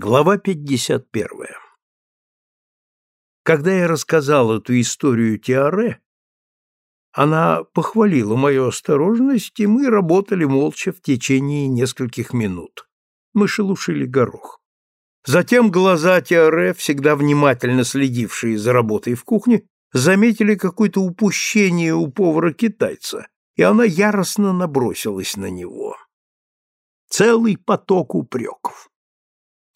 Глава 51. Когда я рассказал эту историю Тиаре, она похвалила мою осторожность, и мы работали молча в течение нескольких минут. Мы шелушили горох. Затем глаза Тиаре, всегда внимательно следившие за работой в кухне, заметили какое-то упущение у повара-китайца, и она яростно набросилась на него. Целый поток упреков.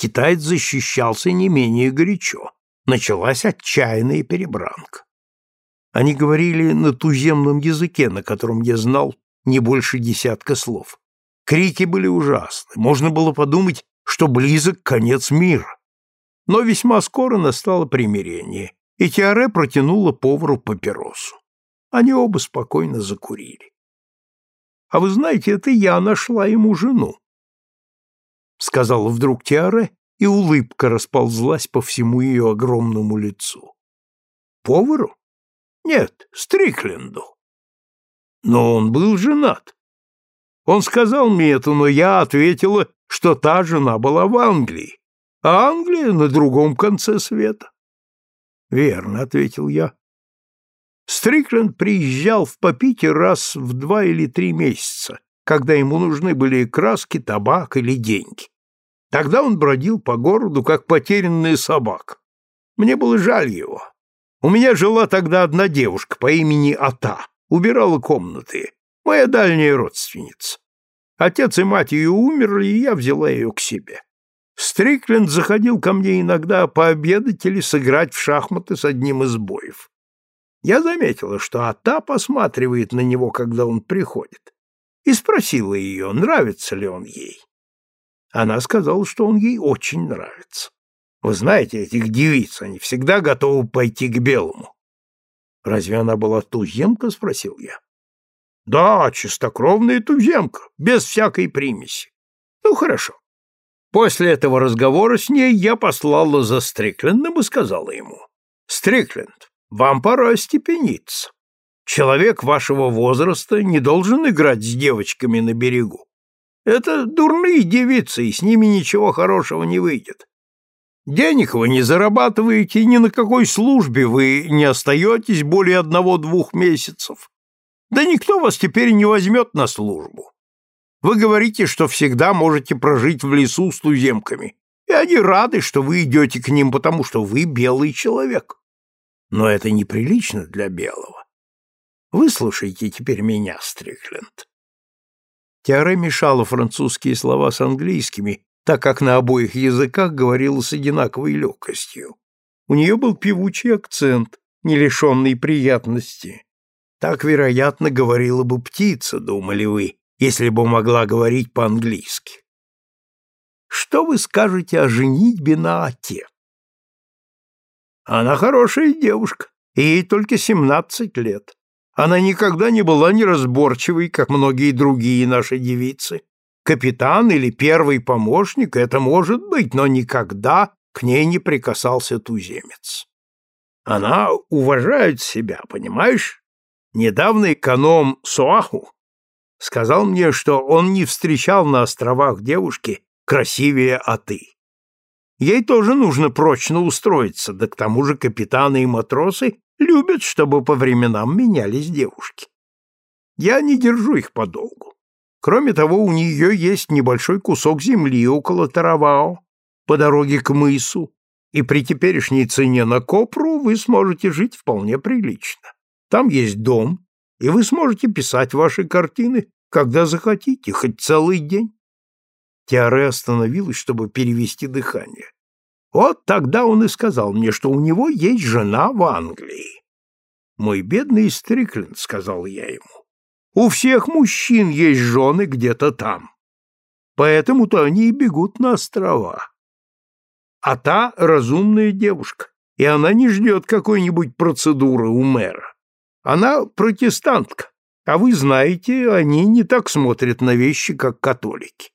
Китаец защищался не менее горячо. Началась отчаянная перебранка. Они говорили на туземном языке, на котором я знал не больше десятка слов. Крики были ужасны. Можно было подумать, что близок конец мира. Но весьма скоро настало примирение, и Тиаре протянула повару папиросу. Они оба спокойно закурили. «А вы знаете, это я нашла ему жену», сказала вдруг Тиаре, и улыбка расползлась по всему ее огромному лицу. Повару? Нет, Стрикленду. Но он был женат. Он сказал мне это, но я ответила, что та жена была в Англии, а Англия на другом конце света. Верно, ответил я. Стрикленд приезжал в Попите раз в два или три месяца, когда ему нужны были краски, табак или деньги. Тогда он бродил по городу, как потерянная собака. Мне было жаль его. У меня жила тогда одна девушка по имени Ата, убирала комнаты, моя дальняя родственница. Отец и мать ее умерли, и я взяла ее к себе. Стрикленд заходил ко мне иногда пообедать или сыграть в шахматы с одним из боев. Я заметила, что Ата посматривает на него, когда он приходит, и спросила ее, нравится ли он ей. Она сказала, что он ей очень нравится. Вы знаете этих девиц, они всегда готовы пойти к белому. Разве она была туземка, спросил я. Да, чистокровная туземка, без всякой примеси. Ну, хорошо. После этого разговора с ней я послала за Стриклендом и сказала ему, «Стрикленд, вам пора остепениться. Человек вашего возраста не должен играть с девочками на берегу. Это дурные девицы, и с ними ничего хорошего не выйдет. Денег вы не зарабатываете, ни на какой службе вы не остаетесь более одного-двух месяцев. Да никто вас теперь не возьмет на службу. Вы говорите, что всегда можете прожить в лесу с туземками, и они рады, что вы идете к ним, потому что вы белый человек. Но это неприлично для белого. Выслушайте теперь меня, Стрикленд. Тиаре мешала французские слова с английскими, так как на обоих языках говорила с одинаковой легкостью. У нее был певучий акцент, не лишенный приятности. Так, вероятно, говорила бы птица, думали вы, если бы могла говорить по-английски. Что вы скажете о женитьбе на Ате? Она хорошая девушка, ей только семнадцать лет. Она никогда не была неразборчивой, как многие другие наши девицы. Капитан или первый помощник — это может быть, но никогда к ней не прикасался туземец. Она уважает себя, понимаешь? Недавно эконом Суаху сказал мне, что он не встречал на островах девушки красивее Аты. Ей тоже нужно прочно устроиться, да к тому же капитаны и матросы любят, чтобы по временам менялись девушки. Я не держу их подолгу. Кроме того, у нее есть небольшой кусок земли около Таравао, по дороге к мысу, и при теперешней цене на копру вы сможете жить вполне прилично. Там есть дом, и вы сможете писать ваши картины, когда захотите, хоть целый день. Тиаре остановилась, чтобы перевести дыхание. Вот тогда он и сказал мне, что у него есть жена в Англии. Мой бедный Стрикленд, сказал я ему, у всех мужчин есть жены где-то там. Поэтому-то они и бегут на острова. А та разумная девушка, и она не ждет какой-нибудь процедуры у мэра. Она протестантка, а вы знаете, они не так смотрят на вещи, как католики.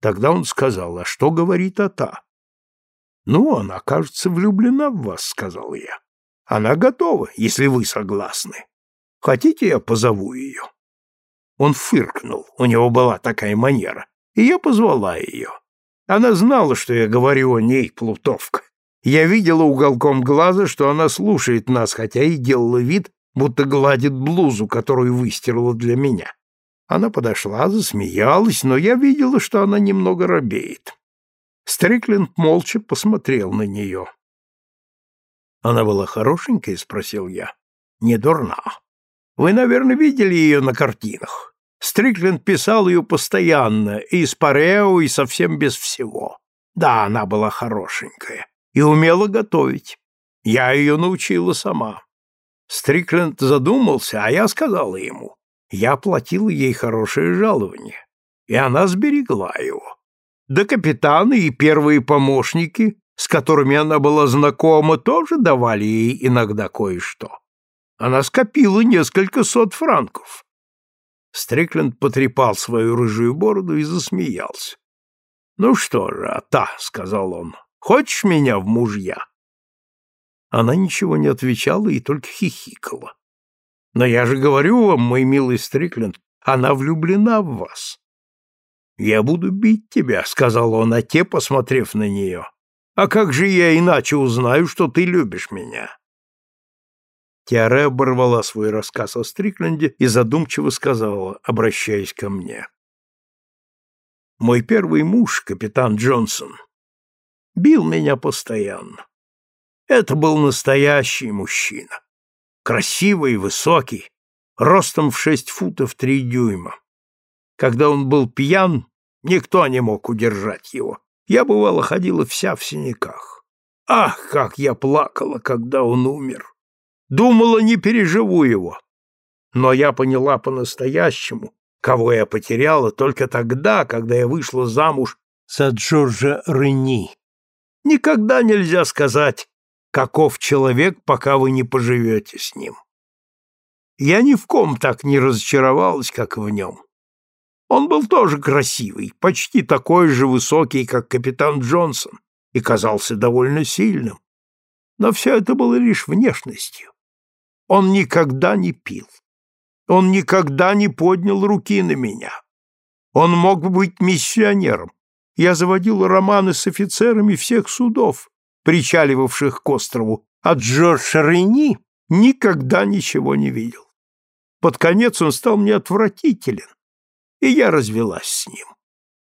Тогда он сказал, а что говорит Ата? «Ну, она, кажется, влюблена в вас», — сказал я. «Она готова, если вы согласны. Хотите, я позову ее?» Он фыркнул, у него была такая манера, и я позвала ее. Она знала, что я говорю о ней, плутовка. Я видела уголком глаза, что она слушает нас, хотя и делала вид, будто гладит блузу, которую выстирала для меня. Она подошла, засмеялась, но я видела, что она немного робеет. Стрикленд молча посмотрел на нее. «Она была хорошенькая?» — спросил я. «Не дурна. Вы, наверное, видели ее на картинах. Стрикленд писал ее постоянно, и с парео, и совсем без всего. Да, она была хорошенькая и умела готовить. Я ее научила сама. Стрикленд задумался, а я сказала ему. Я платила ей хорошее жалование, и она сберегла его. Да капитаны и первые помощники, с которыми она была знакома, тоже давали ей иногда кое-что. Она скопила несколько сот франков. Стрикленд потрепал свою рыжую бороду и засмеялся. «Ну что же, а та», — сказал он, — «хочешь меня в мужья?» Она ничего не отвечала и только хихикала. «Но я же говорю вам, мой милый Стрикленд, она влюблена в вас. «Я буду бить тебя», — сказал он, а те, посмотрев на нее. «А как же я иначе узнаю, что ты любишь меня?» Тиаре оборвала свой рассказ о Стрикленде и задумчиво сказала, обращаясь ко мне. «Мой первый муж, капитан Джонсон, бил меня постоянно. Это был настоящий мужчина. Красивый, высокий, ростом в шесть футов три дюйма. Когда он был пьян, никто не мог удержать его. Я, бывало, ходила вся в синяках. Ах, как я плакала, когда он умер! Думала, не переживу его. Но я поняла по-настоящему, кого я потеряла только тогда, когда я вышла замуж за Джорджа Рени. Никогда нельзя сказать, каков человек, пока вы не поживете с ним. Я ни в ком так не разочаровалась, как в нем. Он был тоже красивый, почти такой же высокий, как капитан Джонсон, и казался довольно сильным. Но все это было лишь внешностью. Он никогда не пил. Он никогда не поднял руки на меня. Он мог быть миссионером. Я заводил романы с офицерами всех судов, причаливавших к острову, а Джордж Рени никогда ничего не видел. Под конец он стал мне отвратителен, и я развелась с ним.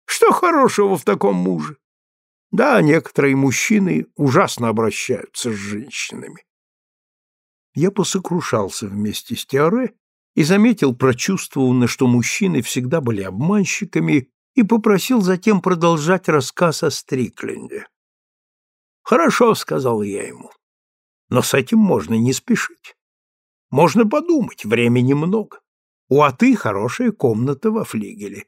Что хорошего в таком муже? Да, некоторые мужчины ужасно обращаются с женщинами. Я посокрушался вместе с Теоре и заметил прочувствованно, что мужчины всегда были обманщиками, и попросил затем продолжать рассказ о Стрикленде. «Хорошо», — сказал я ему, — «но с этим можно не спешить. Можно подумать, времени много. У Аты хорошая комната во флигеле.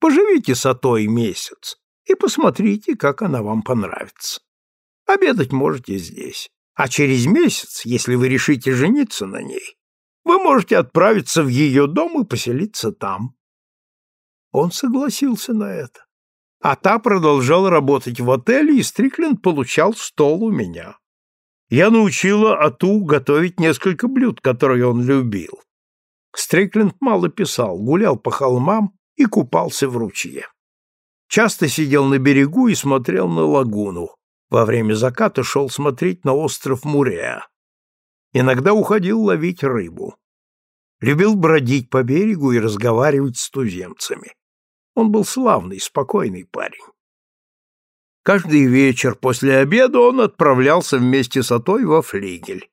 Поживите с Атой месяц и посмотрите, как она вам понравится. Обедать можете здесь, а через месяц, если вы решите жениться на ней, вы можете отправиться в ее дом и поселиться там. Он согласился на это. А та продолжала работать в отеле, и Стрикленд получал стол у меня. Я научила Ату готовить несколько блюд, которые он любил. Стрикленд мало писал, гулял по холмам и купался в ручье. Часто сидел на берегу и смотрел на лагуну. Во время заката шел смотреть на остров Муреа. Иногда уходил ловить рыбу. Любил бродить по берегу и разговаривать с туземцами. Он был славный, спокойный парень. Каждый вечер после обеда он отправлялся вместе с Отой во флигель.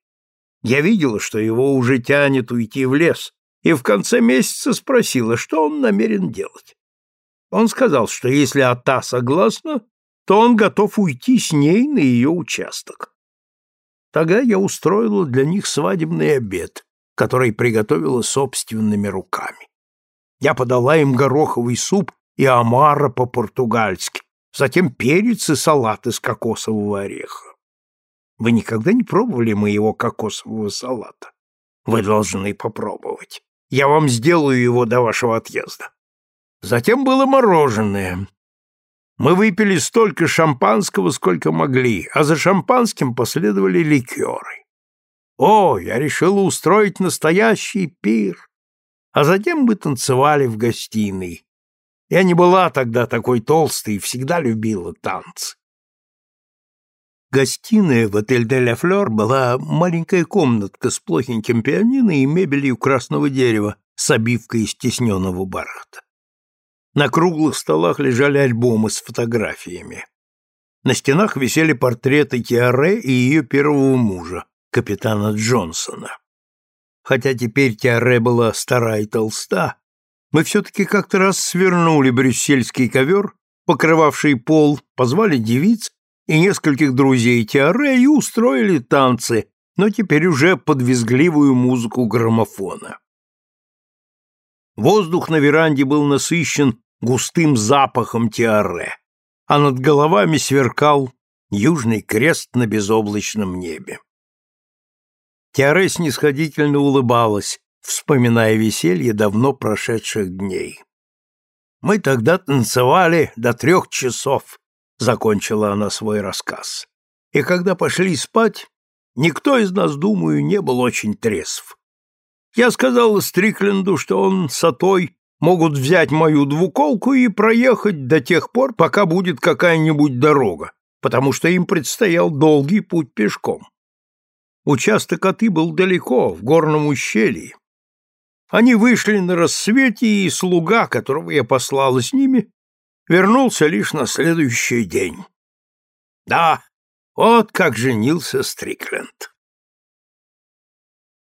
Я видела, что его уже тянет уйти в лес, и в конце месяца спросила, что он намерен делать. Он сказал, что если Ата согласна, то он готов уйти с ней на ее участок. Тогда я устроила для них свадебный обед, который приготовила собственными руками. Я подала им гороховый суп и омара по-португальски, затем перец и салат из кокосового ореха. Вы никогда не пробовали моего кокосового салата? Вы должны попробовать. Я вам сделаю его до вашего отъезда. Затем было мороженое. Мы выпили столько шампанского, сколько могли, а за шампанским последовали ликеры. О, я решила устроить настоящий пир. А затем мы танцевали в гостиной. Я не была тогда такой толстой и всегда любила танцы. Гостиная в отель «Де ля Флёр» была маленькая комнатка с плохеньким пианино и мебелью красного дерева с обивкой из тесненного бархата. На круглых столах лежали альбомы с фотографиями. На стенах висели портреты Тиаре и ее первого мужа, капитана Джонсона. Хотя теперь Тиаре была стара и толста, мы все-таки как-то раз свернули брюссельский ковер, покрывавший пол, позвали девиц и нескольких друзей Тиаре и устроили танцы, но теперь уже под визгливую музыку граммофона. Воздух на веранде был насыщен густым запахом Тиаре а над головами сверкал южный крест на безоблачном небе. Тиаре снисходительно улыбалась, вспоминая веселье давно прошедших дней. «Мы тогда танцевали до трех часов», — закончила она свой рассказ. «И когда пошли спать, никто из нас, думаю, не был очень трезв. Я сказала Стрикленду, что он с Атой могут взять мою двуколку и проехать до тех пор, пока будет какая-нибудь дорога, потому что им предстоял долгий путь пешком. Участок Оты был далеко, в горном ущелье. Они вышли на рассвете, и слуга, которого я послала с ними, вернулся лишь на следующий день. Да, вот как женился Стрикленд.